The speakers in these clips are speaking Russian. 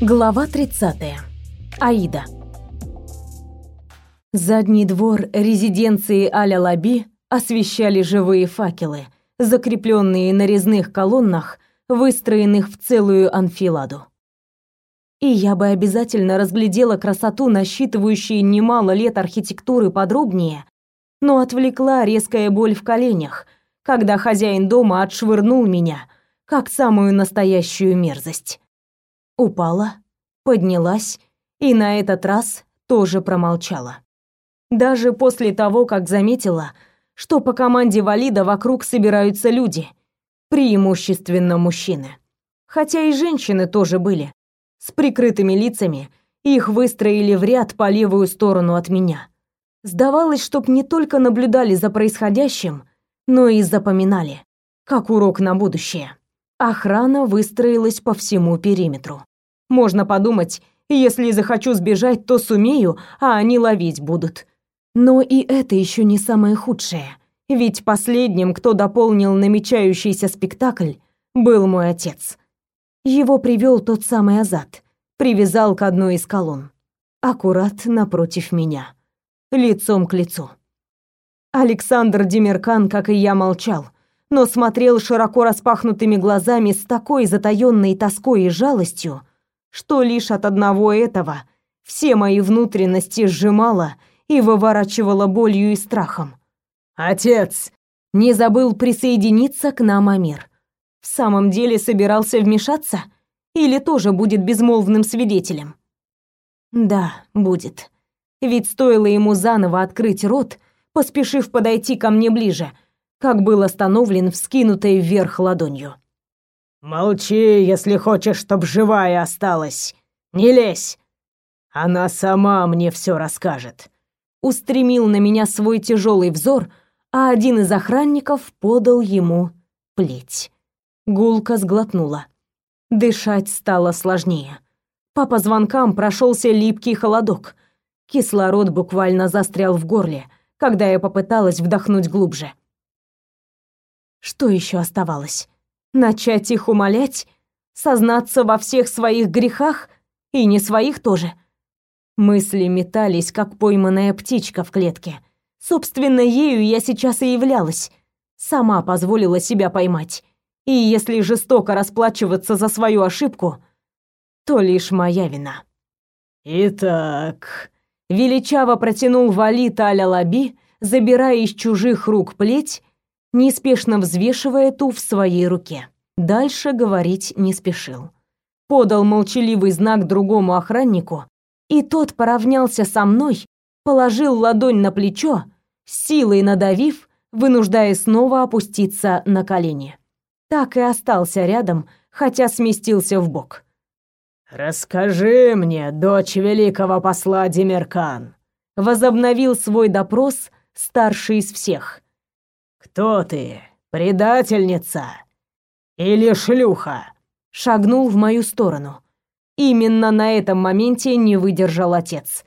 Глава 30. Аида. Задний двор резиденции Аля Лаби освещали живые факелы, закрепленные на резных колоннах, выстроенных в целую анфиладу. И я бы обязательно разглядела красоту, насчитывающей немало лет архитектуры подробнее, но отвлекла резкая боль в коленях, когда хозяин дома отшвырнул меня, как самую настоящую мерзость. Упала, поднялась и на этот раз тоже промолчала. Даже после того, как заметила, что по команде Валида вокруг собираются люди, преимущественно мужчины. Хотя и женщины тоже были. С прикрытыми лицами их выстроили в ряд по левую сторону от меня. Сдавалось, чтоб не только наблюдали за происходящим, но и запоминали, как урок на будущее. Охрана выстроилась по всему периметру. Можно подумать, если захочу сбежать, то сумею, а они ловить будут. Но и это еще не самое худшее. Ведь последним, кто дополнил намечающийся спектакль, был мой отец. Его привел тот самый Азат, привязал к одной из колонн. Аккурат напротив меня. Лицом к лицу. Александр Демеркан, как и я, молчал, но смотрел широко распахнутыми глазами с такой затаённой тоской и жалостью, что лишь от одного этого все мои внутренности сжимало и выворачивало болью и страхом. «Отец!» Не забыл присоединиться к нам Амир. В самом деле собирался вмешаться? Или тоже будет безмолвным свидетелем? Да, будет. Ведь стоило ему заново открыть рот, поспешив подойти ко мне ближе, как был остановлен вскинутой вверх ладонью. «Молчи, если хочешь, чтоб живая осталась. Не лезь. Она сама мне все расскажет». Устремил на меня свой тяжелый взор, а один из охранников подал ему плеть. Гулка сглотнула. Дышать стало сложнее. По позвонкам прошелся липкий холодок. Кислород буквально застрял в горле, когда я попыталась вдохнуть глубже. Что еще оставалось? Начать их умолять? Сознаться во всех своих грехах? И не своих тоже? Мысли метались, как пойманная птичка в клетке. Собственно, ею я сейчас и являлась. Сама позволила себя поймать. И если жестоко расплачиваться за свою ошибку, то лишь моя вина. «Итак...» Величаво протянул Валит Аля Лаби, забирая из чужих рук плеть неспешно взвешивая ту в своей руке. Дальше говорить не спешил. Подал молчаливый знак другому охраннику, и тот поравнялся со мной, положил ладонь на плечо, силой надавив, вынуждая снова опуститься на колени. Так и остался рядом, хотя сместился в бок. «Расскажи мне, дочь великого посла Демеркан», возобновил свой допрос старший из всех. «Кто ты? Предательница? Или шлюха?» Шагнул в мою сторону. Именно на этом моменте не выдержал отец.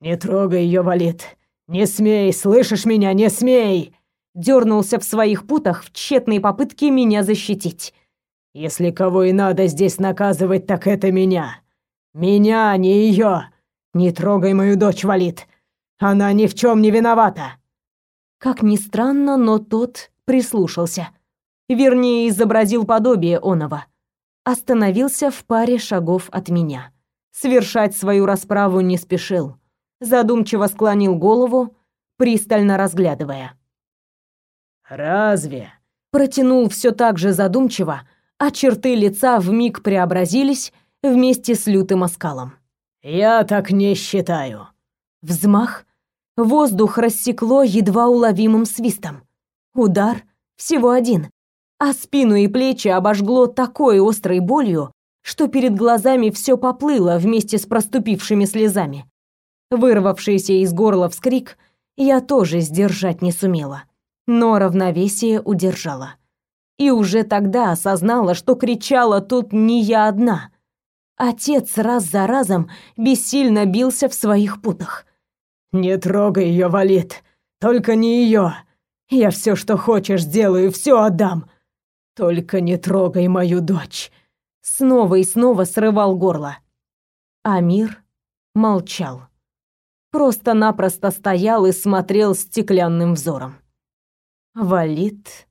«Не трогай ее, Валит! Не смей, слышишь меня, не смей!» Дернулся в своих путах в тщетной попытке меня защитить. «Если кого и надо здесь наказывать, так это меня. Меня, а не ее. Не трогай мою дочь, Валит. Она ни в чем не виновата!» Как ни странно, но тот прислушался. Вернее, изобразил подобие оного. Остановился в паре шагов от меня. Свершать свою расправу не спешил. Задумчиво склонил голову, пристально разглядывая. «Разве?» Протянул все так же задумчиво, а черты лица вмиг преобразились вместе с лютым оскалом. «Я так не считаю». Взмах, Воздух рассекло едва уловимым свистом. Удар всего один, а спину и плечи обожгло такой острой болью, что перед глазами все поплыло вместе с проступившими слезами. Вырвавшийся из горла вскрик я тоже сдержать не сумела, но равновесие удержала. И уже тогда осознала, что кричала тут не я одна. Отец раз за разом бессильно бился в своих путах. «Не трогай ее, Валит! Только не ее! Я все, что хочешь, сделаю, все отдам! Только не трогай мою дочь!» Снова и снова срывал горло. Амир молчал. Просто-напросто стоял и смотрел стеклянным взором. Валид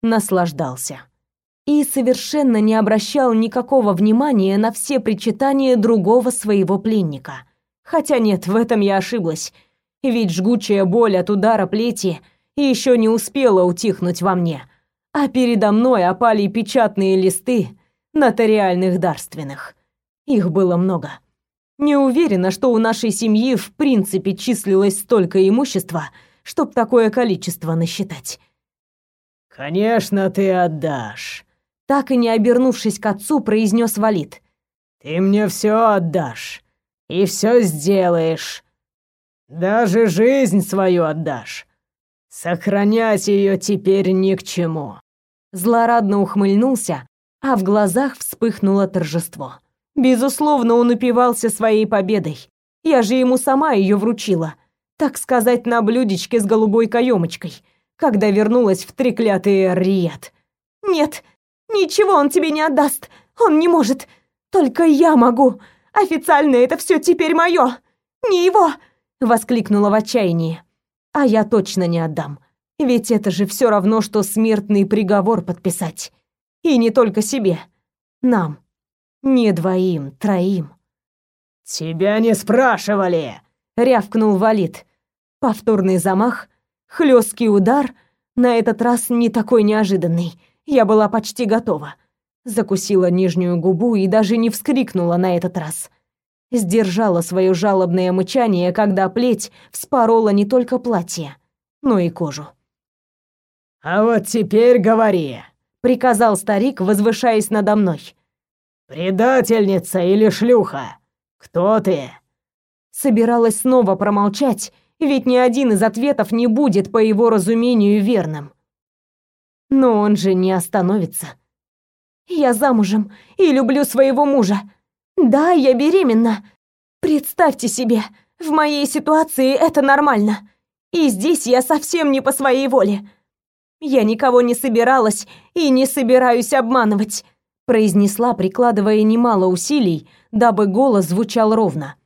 наслаждался и совершенно не обращал никакого внимания на все причитания другого своего пленника. Хотя нет, в этом я ошиблась. Ведь жгучая боль от удара плети еще не успела утихнуть во мне, а передо мной опали печатные листы нотариальных дарственных. Их было много. Не уверена, что у нашей семьи в принципе числилось столько имущества, чтоб такое количество насчитать. «Конечно, ты отдашь», так и не обернувшись к отцу, произнес Валид. «Ты мне все отдашь и все сделаешь. Даже жизнь свою отдашь. Сохранять ее теперь ни к чему». Злорадно ухмыльнулся, а в глазах вспыхнуло торжество. Безусловно, он упивался своей победой. Я же ему сама ее вручила, так сказать, на блюдечке с голубой каемочкой, когда вернулась в треклятый Рият. «Нет, Ничего он тебе не отдаст. Он не может. Только я могу. Официально это все теперь мое. Не его, воскликнула в отчаянии. А я точно не отдам. Ведь это же все равно что смертный приговор подписать. И не только себе. Нам. Не двоим, троим. Тебя не спрашивали, рявкнул Валид. Повторный замах, хлесткий удар, на этот раз не такой неожиданный я была почти готова. Закусила нижнюю губу и даже не вскрикнула на этот раз. Сдержала свое жалобное мычание, когда плеть вспорола не только платье, но и кожу. «А вот теперь говори», — приказал старик, возвышаясь надо мной. «Предательница или шлюха? Кто ты?» Собиралась снова промолчать, ведь ни один из ответов не будет, по его разумению, верным. Но он же не остановится. Я замужем и люблю своего мужа. Да, я беременна. Представьте себе, в моей ситуации это нормально. И здесь я совсем не по своей воле. Я никого не собиралась и не собираюсь обманывать, произнесла, прикладывая немало усилий, дабы голос звучал ровно.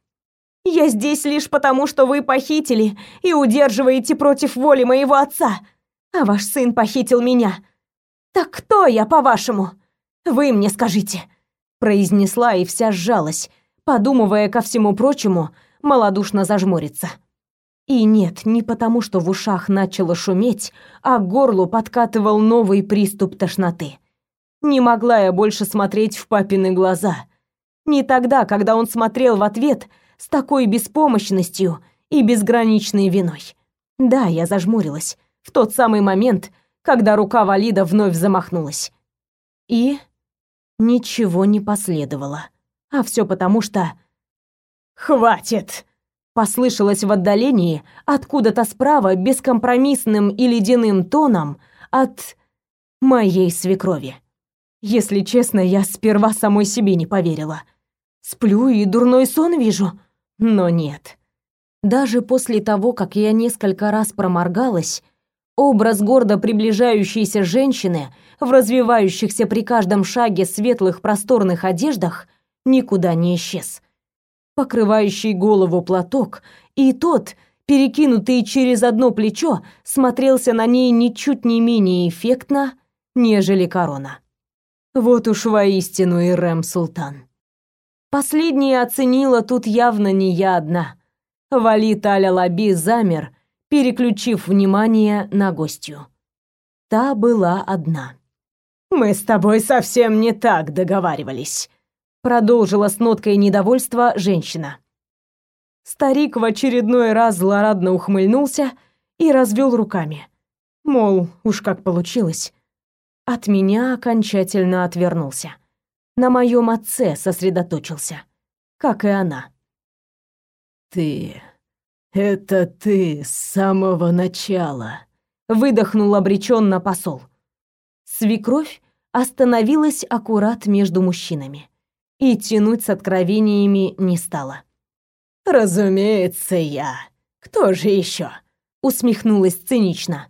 Я здесь лишь потому, что вы похитили и удерживаете против воли моего отца а ваш сын похитил меня. Так кто я, по-вашему? Вы мне скажите, произнесла и вся сжалась, подумывая ко всему прочему, малодушно зажмуриться. И нет, не потому, что в ушах начало шуметь, а к горлу подкатывал новый приступ тошноты. Не могла я больше смотреть в папины глаза. Не тогда, когда он смотрел в ответ с такой беспомощностью и безграничной виной. Да, я зажмурилась в тот самый момент, когда рука Валида вновь замахнулась. И ничего не последовало. А все потому, что... «Хватит!» Послышалось в отдалении, откуда-то справа, бескомпромиссным и ледяным тоном от моей свекрови. Если честно, я сперва самой себе не поверила. Сплю и дурной сон вижу, но нет. Даже после того, как я несколько раз проморгалась, Образ гордо приближающейся женщины в развивающихся при каждом шаге светлых просторных одеждах никуда не исчез. Покрывающий голову платок и тот, перекинутый через одно плечо, смотрелся на ней ничуть не менее эффектно, нежели корона. Вот уж воистину и Рэм Султан. Последняя оценила тут явно не я одна. Валит Аля-Лаби замер, переключив внимание на гостью. Та была одна. «Мы с тобой совсем не так договаривались», продолжила с ноткой недовольства женщина. Старик в очередной раз злорадно ухмыльнулся и развел руками. Мол, уж как получилось. От меня окончательно отвернулся. На моем отце сосредоточился, как и она. «Ты «Это ты с самого начала», — выдохнул обреченно посол. Свекровь остановилась аккурат между мужчинами и тянуть с откровениями не стала. «Разумеется, я. Кто же еще?» — усмехнулась цинично.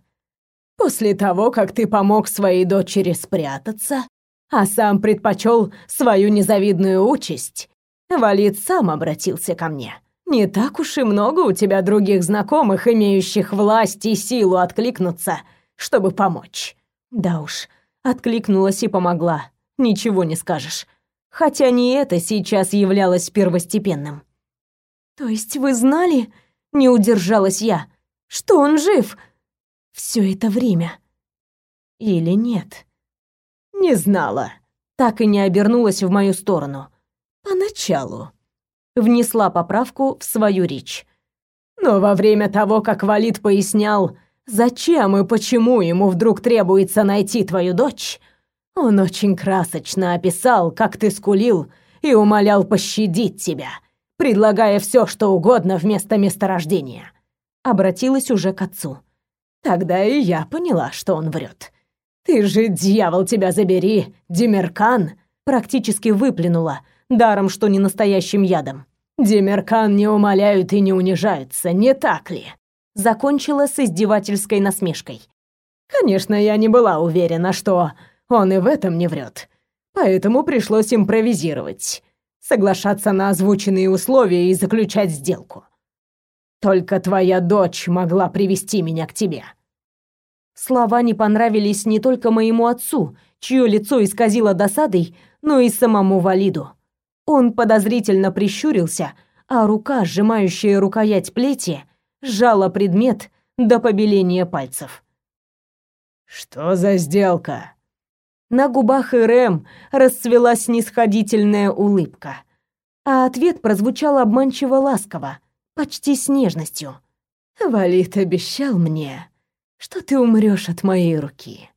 «После того, как ты помог своей дочери спрятаться, а сам предпочел свою незавидную участь Валид сам обратился ко мне. Не так уж и много у тебя других знакомых, имеющих власть и силу откликнуться, чтобы помочь. Да уж, откликнулась и помогла. Ничего не скажешь. Хотя не это сейчас являлось первостепенным. То есть вы знали, не удержалась я, что он жив все это время? Или нет? Не знала. Так и не обернулась в мою сторону. Поначалу. Внесла поправку в свою речь. Но во время того, как Валид пояснял, зачем и почему ему вдруг требуется найти твою дочь, он очень красочно описал, как ты скулил и умолял пощадить тебя, предлагая все, что угодно вместо месторождения. Обратилась уже к отцу. Тогда и я поняла, что он врет. Ты же, дьявол, тебя забери, Демеркан, практически выплюнула, даром что не настоящим ядом. Демеркан не умоляют и не унижаются, не так ли? Закончила с издевательской насмешкой. Конечно, я не была уверена, что он и в этом не врет. Поэтому пришлось импровизировать, соглашаться на озвученные условия и заключать сделку. Только твоя дочь могла привести меня к тебе. Слова не понравились не только моему отцу, чье лицо исказило досадой, но и самому Валиду. Он подозрительно прищурился, а рука, сжимающая рукоять плети, сжала предмет до побеления пальцев. «Что за сделка?» На губах Ирэм расцвела снисходительная улыбка, а ответ прозвучал обманчиво ласково, почти с нежностью. «Валит обещал мне, что ты умрёшь от моей руки,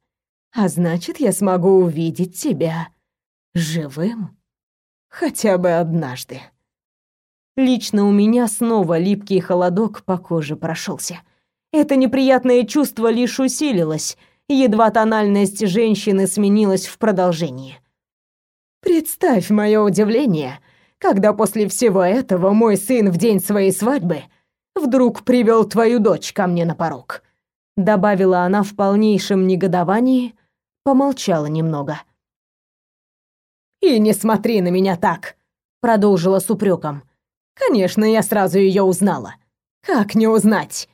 а значит, я смогу увидеть тебя живым хотя бы однажды». Лично у меня снова липкий холодок по коже прошелся. Это неприятное чувство лишь усилилось, едва тональность женщины сменилась в продолжении. «Представь моё удивление, когда после всего этого мой сын в день своей свадьбы вдруг привел твою дочь ко мне на порог», добавила она в полнейшем негодовании, помолчала немного. «И не смотри на меня так», продолжила с упреком. «Конечно, я сразу ее узнала. Как не узнать?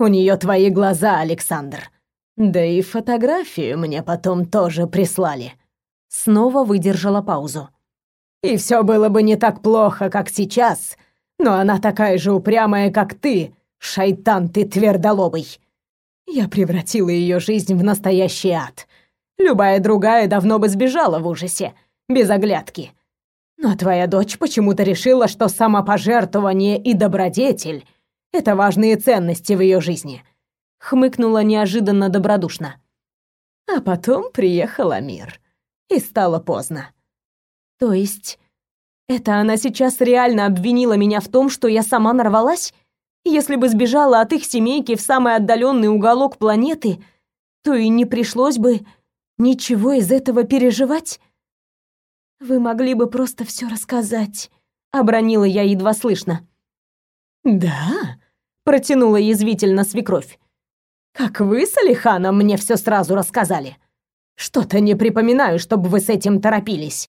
У нее твои глаза, Александр. Да и фотографию мне потом тоже прислали». Снова выдержала паузу. И все было бы не так плохо, как сейчас, но она такая же упрямая, как ты, шайтан ты твердолобый. Я превратила ее жизнь в настоящий ад. Любая другая давно бы сбежала в ужасе, без оглядки. Но твоя дочь почему-то решила, что самопожертвование и добродетель — это важные ценности в ее жизни. Хмыкнула неожиданно добродушно. А потом приехал Амир. И стало поздно. То есть это она сейчас реально обвинила меня в том, что я сама нарвалась? Если бы сбежала от их семейки в самый отдаленный уголок планеты, то и не пришлось бы ничего из этого переживать. Вы могли бы просто все рассказать, обронила я едва слышно. Да, протянула язвительно свекровь. Как вы с Алиханом мне все сразу рассказали. Что-то не припоминаю, чтобы вы с этим торопились.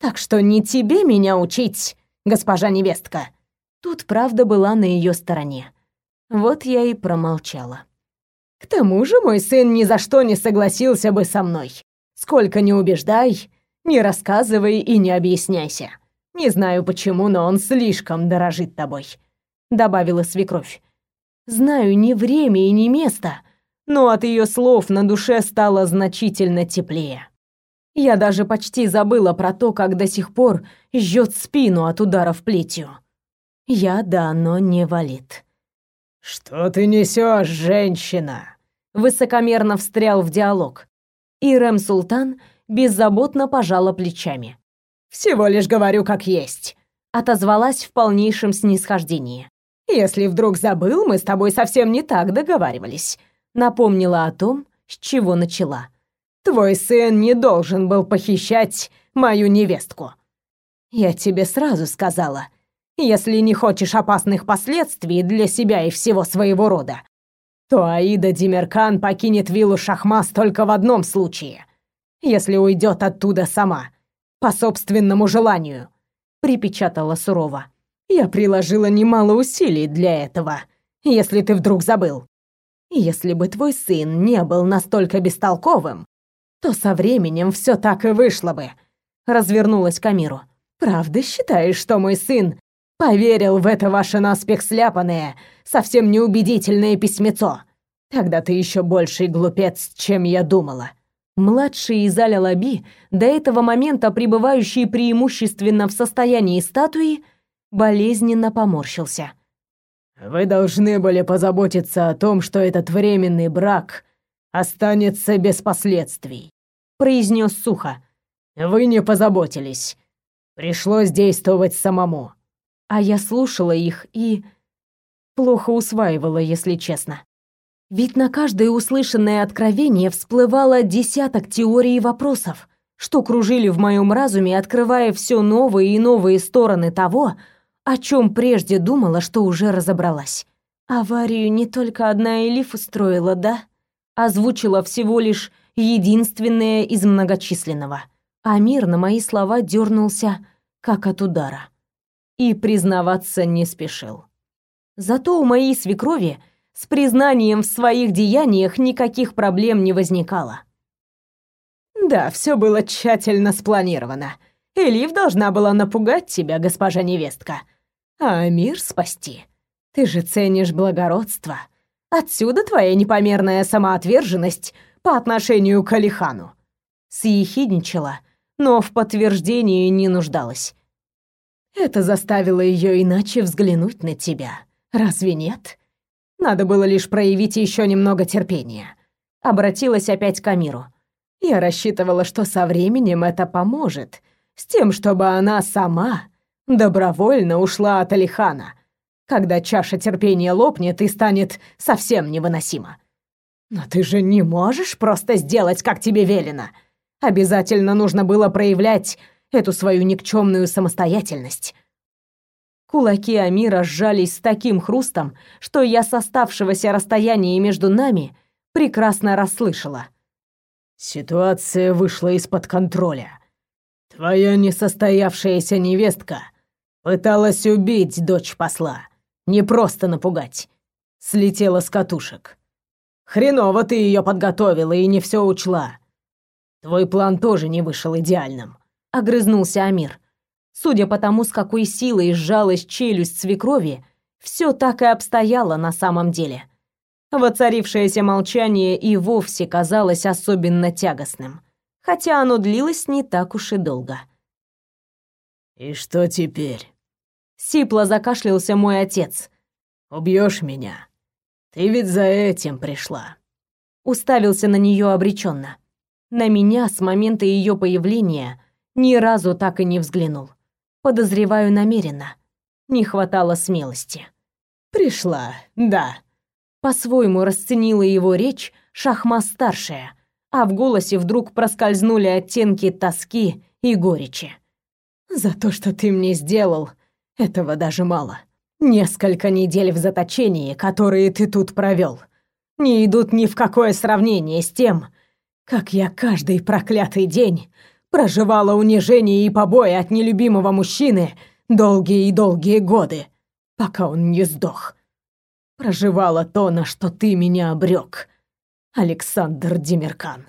Так что не тебе меня учить, госпожа невестка. Тут правда была на ее стороне. Вот я и промолчала. К тому же мой сын ни за что не согласился бы со мной. Сколько не убеждай, не рассказывай и не объясняйся. Не знаю почему, но он слишком дорожит тобой, добавила свекровь. Знаю ни время и ни место, но от ее слов на душе стало значительно теплее. Я даже почти забыла про то, как до сих пор жжет спину от ударов плетью. Я да, но не валит. «Что ты несешь, женщина?» Высокомерно встрял в диалог. И Рэм Султан беззаботно пожала плечами. «Всего лишь говорю как есть», — отозвалась в полнейшем снисхождении. «Если вдруг забыл, мы с тобой совсем не так договаривались», — напомнила о том, с чего начала. Твой сын не должен был похищать мою невестку. Я тебе сразу сказала, если не хочешь опасных последствий для себя и всего своего рода, то Аида Димеркан покинет виллу Шахмас только в одном случае, если уйдет оттуда сама, по собственному желанию. припечатала сурово. Я приложила немало усилий для этого, если ты вдруг забыл. Если бы твой сын не был настолько бестолковым, то со временем все так и вышло бы. Развернулась к Амиру. Правда считаешь, что мой сын поверил в это ваше наспех сляпанное, совсем неубедительное письмецо? Тогда ты еще больший глупец, чем я думала. Младший из Аля Лаби, до этого момента пребывающий преимущественно в состоянии статуи, болезненно поморщился. Вы должны были позаботиться о том, что этот временный брак останется без последствий, произнес сухо. Вы не позаботились. Пришлось действовать самому. А я слушала их и плохо усваивала, если честно. Ведь на каждое услышанное откровение всплывало десяток теорий и вопросов, что кружили в моем разуме, открывая все новые и новые стороны того, о чем прежде думала, что уже разобралась. Аварию не только одна Элиф устроила, да? Озвучила всего лишь единственное из многочисленного. А мир на мои слова дернулся, как от удара. И признаваться не спешил. Зато у моей свекрови с признанием в своих деяниях никаких проблем не возникало. Да, все было тщательно спланировано. Элиф должна была напугать тебя, госпожа невестка, а мир спасти. Ты же ценишь благородство. Отсюда твоя непомерная самоотверженность по отношению к Алихану. Съехидничала, но в подтверждении не нуждалась. Это заставило ее иначе взглянуть на тебя. Разве нет? Надо было лишь проявить еще немного терпения. Обратилась опять к Амиру. Я рассчитывала, что со временем это поможет, с тем, чтобы она сама добровольно ушла от Алихана, когда чаша терпения лопнет и станет совсем невыносима. Но ты же не можешь просто сделать, как тебе велено. Обязательно нужно было проявлять эту свою никчемную самостоятельность. Кулаки Амира сжались с таким хрустом, что я с оставшегося расстояния между нами прекрасно расслышала. Ситуация вышла из-под контроля. Твоя несостоявшаяся невестка пыталась убить дочь посла, не просто напугать. Слетела с катушек. Хреново ты ее подготовила и не все учла. Твой план тоже не вышел идеальным. Огрызнулся Амир. Судя по тому, с какой силой сжалась челюсть свекрови, все так и обстояло на самом деле. Воцарившееся молчание и вовсе казалось особенно тягостным, хотя оно длилось не так уж и долго. «И что теперь?» Сипло закашлялся мой отец. «Убьешь меня? Ты ведь за этим пришла». Уставился на нее обреченно. На меня с момента ее появления ни разу так и не взглянул. Подозреваю намеренно. Не хватало смелости. «Пришла, да». По-своему расценила его речь Шахма-старшая, а в голосе вдруг проскользнули оттенки тоски и горечи. «За то, что ты мне сделал, этого даже мало. Несколько недель в заточении, которые ты тут провел, не идут ни в какое сравнение с тем, как я каждый проклятый день проживала унижение и побои от нелюбимого мужчины долгие и долгие годы, пока он не сдох. Проживала то, на что ты меня обрек, Александр Демеркан.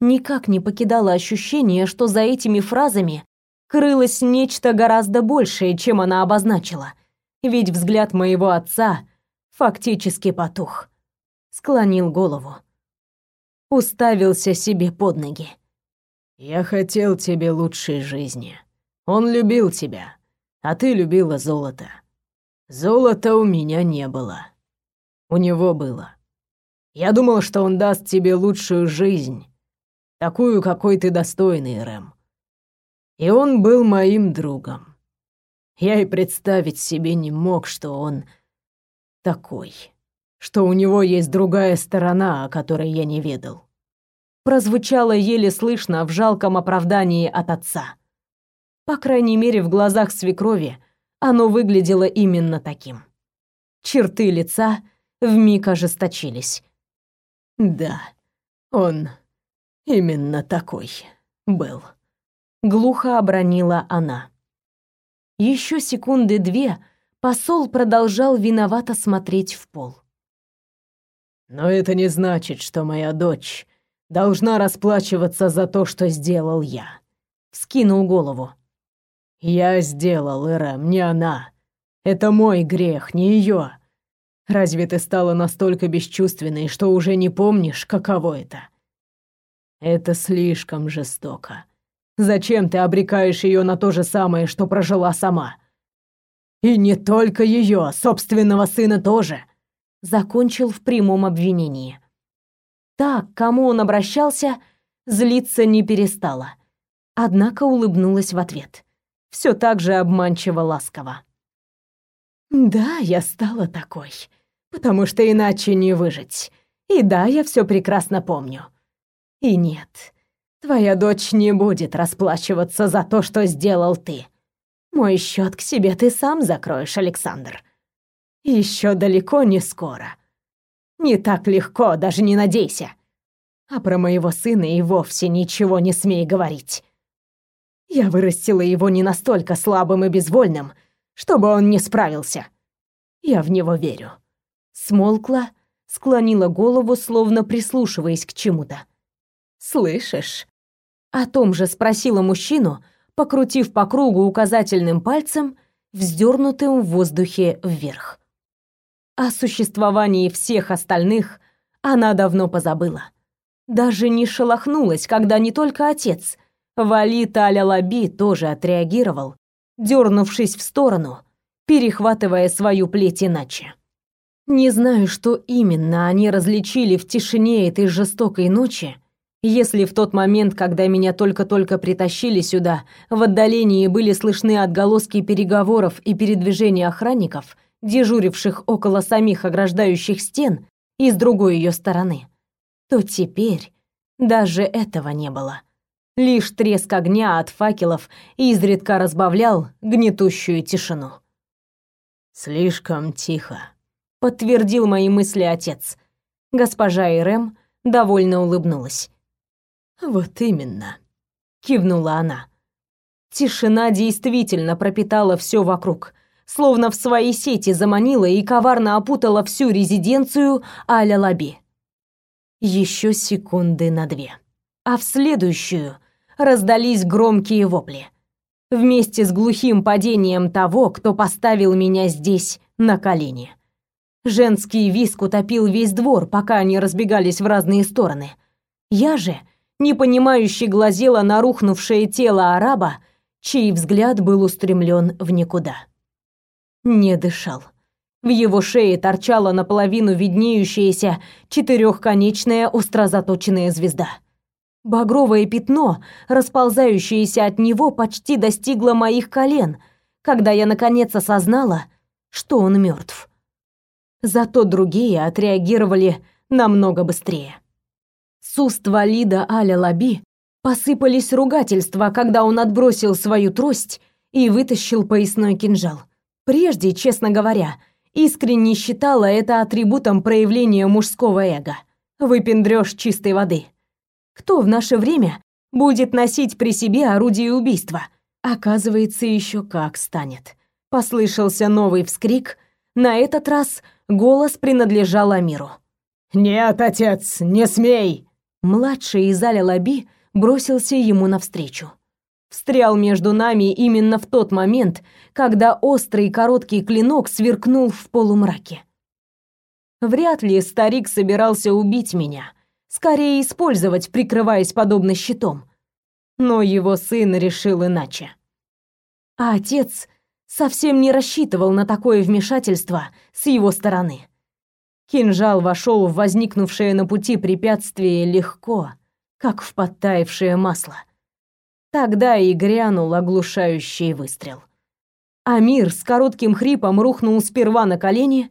Никак не покидало ощущение, что за этими фразами крылось нечто гораздо большее, чем она обозначила. Ведь взгляд моего отца фактически потух. Склонил голову. Уставился себе под ноги. Я хотел тебе лучшей жизни. Он любил тебя, а ты любила золото. Золота у меня не было. У него было. Я думал, что он даст тебе лучшую жизнь, такую, какой ты достойный, Рэм. И он был моим другом. Я и представить себе не мог, что он такой, что у него есть другая сторона, о которой я не ведал прозвучало еле слышно в жалком оправдании от отца. По крайней мере, в глазах свекрови оно выглядело именно таким. Черты лица вмиг ожесточились. «Да, он именно такой был», — глухо обронила она. Еще секунды две посол продолжал виновато смотреть в пол. «Но это не значит, что моя дочь должна расплачиваться за то, что сделал я», — скинул голову. «Я сделал, Эрэм, не она. Это мой грех, не ее. Разве ты стала настолько бесчувственной, что уже не помнишь, каково это? Это слишком жестоко. Зачем ты обрекаешь ее на то же самое, что прожила сама? И не только ее, собственного сына тоже. Закончил в прямом обвинении. Так, к кому он обращался, злиться не перестала. Однако улыбнулась в ответ. Все так же обманчиво ласково. Да, я стала такой, потому что иначе не выжить. И да, я все прекрасно помню. И нет, твоя дочь не будет расплачиваться за то, что сделал ты. Мой счет к себе ты сам закроешь, Александр. Еще далеко не скоро. Не так легко, даже не надейся. А про моего сына и вовсе ничего не смей говорить. Я вырастила его не настолько слабым и безвольным, чтобы он не справился. Я в него верю. Смолкла, склонила голову, словно прислушиваясь к чему-то. «Слышишь?» О том же спросила мужчину, покрутив по кругу указательным пальцем, вздернутым в воздухе вверх. О существовании всех остальных она давно позабыла. Даже не шелохнулась, когда не только отец, Валит Аля-Лаби тоже отреагировал, дернувшись в сторону, перехватывая свою плеть иначе. Не знаю, что именно они различили в тишине этой жестокой ночи, если в тот момент, когда меня только-только притащили сюда, в отдалении были слышны отголоски переговоров и передвижения охранников, дежуривших около самих ограждающих стен и с другой ее стороны, то теперь даже этого не было. Лишь треск огня от факелов изредка разбавлял гнетущую тишину. «Слишком тихо», — подтвердил мои мысли отец. Госпожа Ирэм довольно улыбнулась. «Вот именно», — кивнула она. Тишина действительно пропитала все вокруг, словно в свои сети заманила и коварно опутала всю резиденцию Аля Лаби. Еще секунды на две. А в следующую раздались громкие вопли. Вместе с глухим падением того, кто поставил меня здесь на колени. Женский виск утопил весь двор, пока они разбегались в разные стороны. Я же непонимающе глазела на рухнувшее тело араба, чей взгляд был устремлен в никуда. Не дышал. В его шее торчала наполовину виднеющаяся четырехконечная острозаточенная звезда. Багровое пятно, расползающееся от него, почти достигло моих колен, когда я наконец осознала, что он мертв. Зато другие отреагировали намного быстрее. С уст Валида Аля Лаби посыпались ругательства, когда он отбросил свою трость и вытащил поясной кинжал. Прежде, честно говоря, искренне считала это атрибутом проявления мужского эго. Выпендрёж чистой воды. Кто в наше время будет носить при себе орудие убийства? Оказывается, еще как станет. Послышался новый вскрик. На этот раз голос принадлежал Амиру. «Нет, отец, не смей!» Младший из Аля Лаби бросился ему навстречу. Встрял между нами именно в тот момент, когда острый короткий клинок сверкнул в полумраке. Вряд ли старик собирался убить меня, скорее использовать, прикрываясь подобно щитом. Но его сын решил иначе. А отец совсем не рассчитывал на такое вмешательство с его стороны. Кинжал вошел в возникнувшее на пути препятствие легко, как в подтаявшее масло. Тогда и грянул оглушающий выстрел. Амир с коротким хрипом рухнул сперва на колени,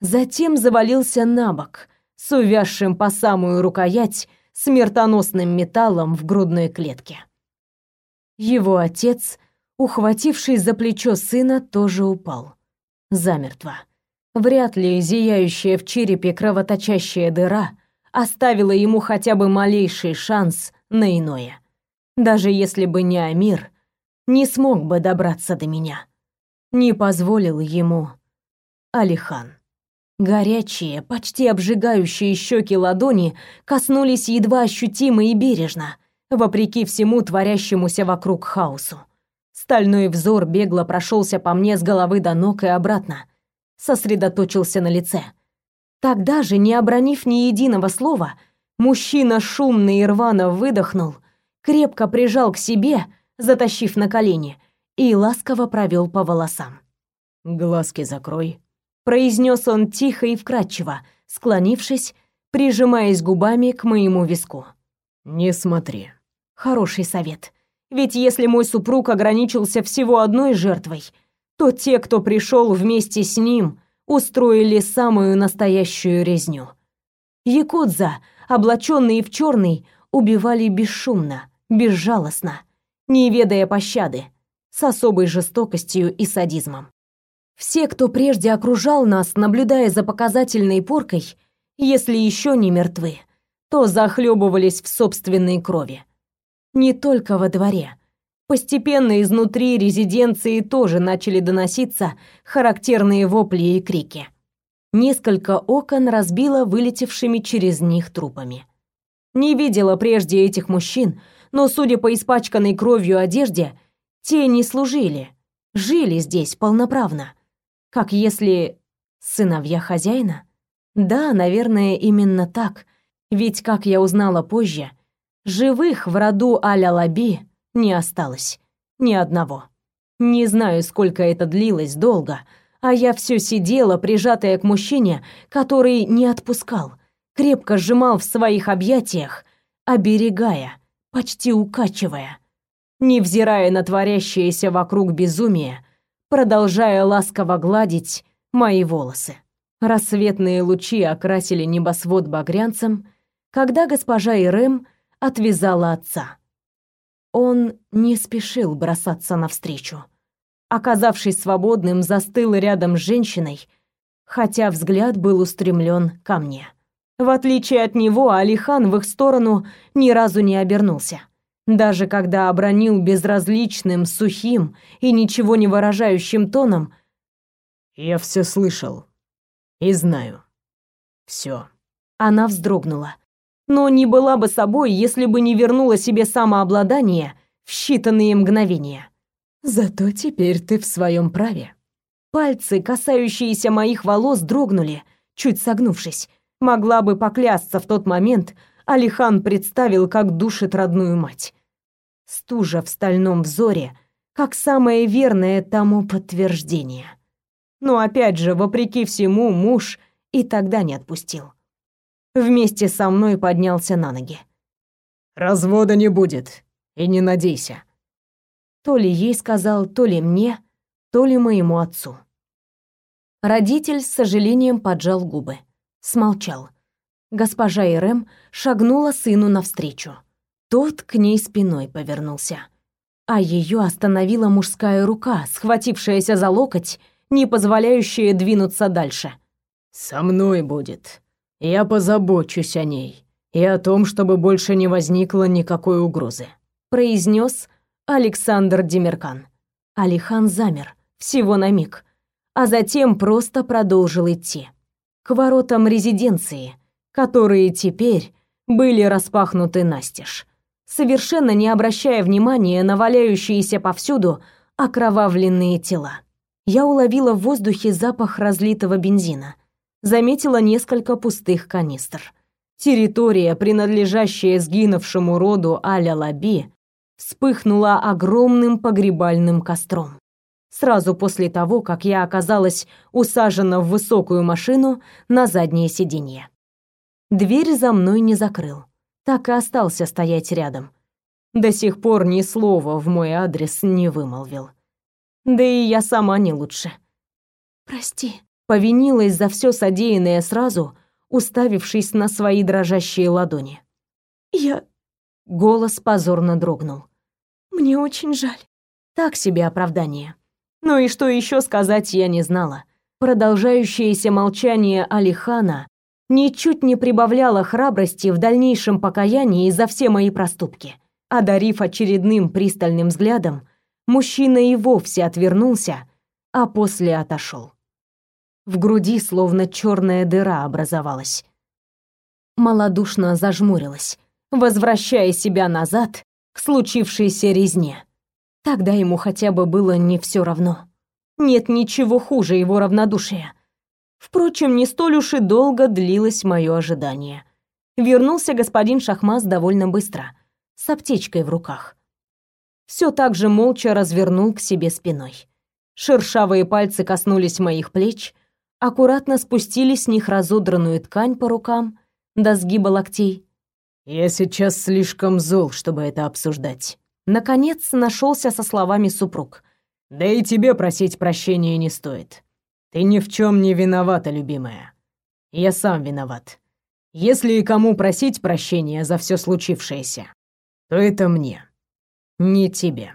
затем завалился на бок, с увязшим по самую рукоять смертоносным металлом в грудной клетке. Его отец, ухватившись за плечо сына, тоже упал. Замертво. Вряд ли зияющая в черепе кровоточащая дыра оставила ему хотя бы малейший шанс на иное. Даже если бы не Амир, не смог бы добраться до меня. не позволил ему Алихан. Горячие, почти обжигающие щеки ладони коснулись едва ощутимо и бережно, вопреки всему творящемуся вокруг хаосу. Стальной взор бегло прошелся по мне с головы до ног и обратно, сосредоточился на лице. Тогда же, не обронив ни единого слова, мужчина шумно и рвано выдохнул, крепко прижал к себе, затащив на колени, и ласково провел по волосам. «Глазки закрой», — произнес он тихо и вкрадчиво, склонившись, прижимаясь губами к моему виску. «Не смотри». Хороший совет. Ведь если мой супруг ограничился всего одной жертвой, то те, кто пришел вместе с ним, устроили самую настоящую резню. Якудза, облаченные в черный, убивали бесшумно, безжалостно, не ведая пощады, с особой жестокостью и садизмом. Все, кто прежде окружал нас, наблюдая за показательной поркой, если еще не мертвы, то захлебывались в собственной крови. Не только во дворе. Постепенно изнутри резиденции тоже начали доноситься характерные вопли и крики. Несколько окон разбило вылетевшими через них трупами. Не видела прежде этих мужчин, но, судя по испачканной кровью одежде, те не служили, жили здесь полноправно. Как если сыновья хозяина? Да, наверное, именно так. Ведь, как я узнала позже, живых в роду Аля Лаби не осталось. Ни одного. Не знаю, сколько это длилось долго, а я все сидела, прижатая к мужчине, который не отпускал — крепко сжимал в своих объятиях, оберегая, почти укачивая, невзирая на творящееся вокруг безумие, продолжая ласково гладить мои волосы. Рассветные лучи окрасили небосвод багрянцем, когда госпожа Ирэм отвязала отца. Он не спешил бросаться навстречу. Оказавшись свободным, застыл рядом с женщиной, хотя взгляд был устремлен ко мне. В отличие от него, Алихан в их сторону ни разу не обернулся. Даже когда обронил безразличным, сухим и ничего не выражающим тоном «Я все слышал и знаю. Все. Она вздрогнула. Но не была бы собой, если бы не вернула себе самообладание в считанные мгновения. Зато теперь ты в своем праве. Пальцы, касающиеся моих волос, дрогнули, чуть согнувшись. Могла бы поклясться в тот момент, Алихан представил, как душит родную мать. Стужа в стальном взоре, как самое верное тому подтверждение. Но опять же, вопреки всему, муж и тогда не отпустил. Вместе со мной поднялся на ноги. «Развода не будет, и не надейся». То ли ей сказал, то ли мне, то ли моему отцу. Родитель с сожалением поджал губы смолчал. Госпожа Ирэм шагнула сыну навстречу. Тот к ней спиной повернулся. А ее остановила мужская рука, схватившаяся за локоть, не позволяющая двинуться дальше. «Со мной будет. Я позабочусь о ней и о том, чтобы больше не возникло никакой угрозы», произнес Александр Демеркан. Алихан замер, всего на миг, а затем просто продолжил идти к воротам резиденции, которые теперь были распахнуты настежь, совершенно не обращая внимания на валяющиеся повсюду окровавленные тела. Я уловила в воздухе запах разлитого бензина, заметила несколько пустых канистр. Территория, принадлежащая сгинувшему роду Аля Лаби, вспыхнула огромным погребальным костром сразу после того, как я оказалась усажена в высокую машину на заднее сиденье. Дверь за мной не закрыл, так и остался стоять рядом. До сих пор ни слова в мой адрес не вымолвил. Да и я сама не лучше. «Прости», — повинилась за все содеянное сразу, уставившись на свои дрожащие ладони. «Я...» — голос позорно дрогнул. «Мне очень жаль». Так себе оправдание. Ну и что еще сказать я не знала. Продолжающееся молчание Алихана ничуть не прибавляло храбрости в дальнейшем покаянии за все мои проступки. Одарив очередным пристальным взглядом, мужчина и вовсе отвернулся, а после отошел. В груди словно черная дыра образовалась. Малодушно зажмурилась, возвращая себя назад к случившейся резне. Тогда ему хотя бы было не все равно. Нет ничего хуже его равнодушия. Впрочем, не столь уж и долго длилось мое ожидание. Вернулся господин Шахмас довольно быстро, с аптечкой в руках. Все так же молча развернул к себе спиной. Шершавые пальцы коснулись моих плеч, аккуратно спустили с них разодранную ткань по рукам до сгиба локтей. «Я сейчас слишком зол, чтобы это обсуждать». Наконец нашелся со словами супруг. «Да и тебе просить прощения не стоит. Ты ни в чем не виновата, любимая. Я сам виноват. Если и кому просить прощения за все случившееся, то это мне, не тебе».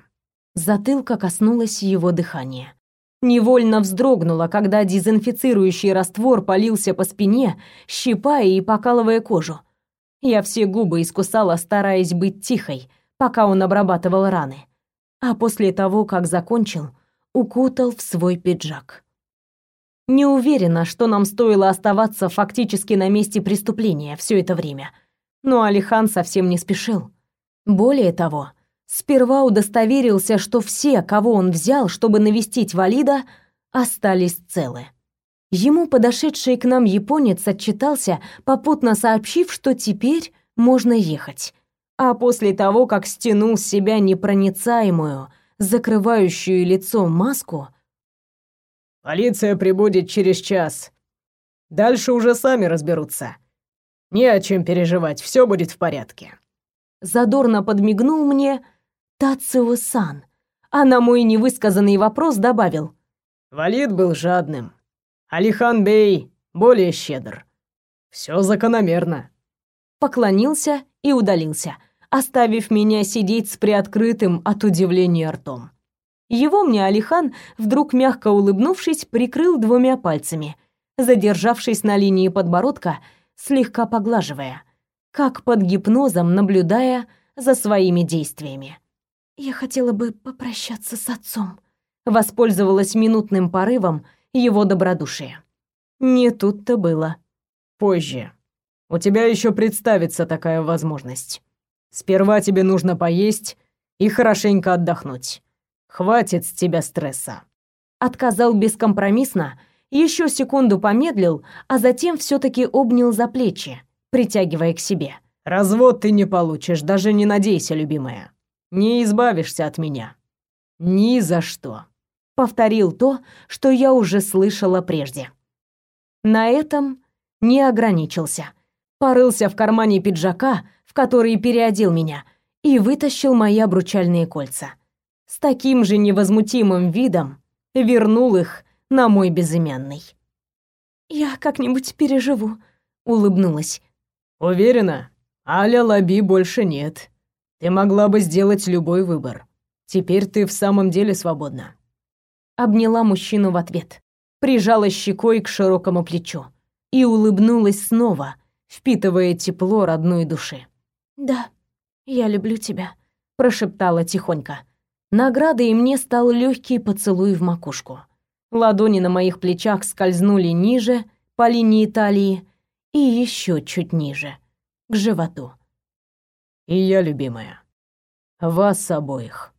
Затылка коснулось его дыхания. Невольно вздрогнула, когда дезинфицирующий раствор полился по спине, щипая и покалывая кожу. Я все губы искусала, стараясь быть тихой, пока он обрабатывал раны. А после того, как закончил, укутал в свой пиджак. Не уверена, что нам стоило оставаться фактически на месте преступления все это время. Но Алихан совсем не спешил. Более того, сперва удостоверился, что все, кого он взял, чтобы навестить Валида, остались целы. Ему подошедший к нам японец отчитался, попутно сообщив, что теперь можно ехать. А после того, как стянул с себя непроницаемую, закрывающую лицо маску, «Полиция прибудет через час. Дальше уже сами разберутся. Не о чем переживать, все будет в порядке». Задорно подмигнул мне Тацио-сан, а на мой невысказанный вопрос добавил. «Валид был жадным. Алихан Бей более щедр. Все закономерно». Поклонился и удалился, оставив меня сидеть с приоткрытым от удивления ртом. Его мне Алихан, вдруг мягко улыбнувшись, прикрыл двумя пальцами, задержавшись на линии подбородка, слегка поглаживая, как под гипнозом наблюдая за своими действиями. Я хотела бы попрощаться с отцом. Воспользовалась минутным порывом его добродушия. Не тут-то было. Позже. У тебя еще представится такая возможность. Сперва тебе нужно поесть и хорошенько отдохнуть. Хватит с тебя стресса. Отказал бескомпромиссно, еще секунду помедлил, а затем все таки обнял за плечи, притягивая к себе. Развод ты не получишь, даже не надейся, любимая не избавишься от меня. Ни за что. Повторил то, что я уже слышала прежде. На этом не ограничился. Порылся в кармане пиджака, в который переодел меня, и вытащил мои обручальные кольца. С таким же невозмутимым видом вернул их на мой безымянный. «Я как-нибудь переживу», — улыбнулась. «Уверена? Аля Лаби больше нет», ты могла бы сделать любой выбор. Теперь ты в самом деле свободна. Обняла мужчину в ответ, прижала щекой к широкому плечу и улыбнулась снова, впитывая тепло родной души. Да, я люблю тебя, прошептала тихонько. Наградой мне стал легкий поцелуй в макушку. Ладони на моих плечах скользнули ниже по линии талии и еще чуть ниже, к животу и я, любимая, вас обоих.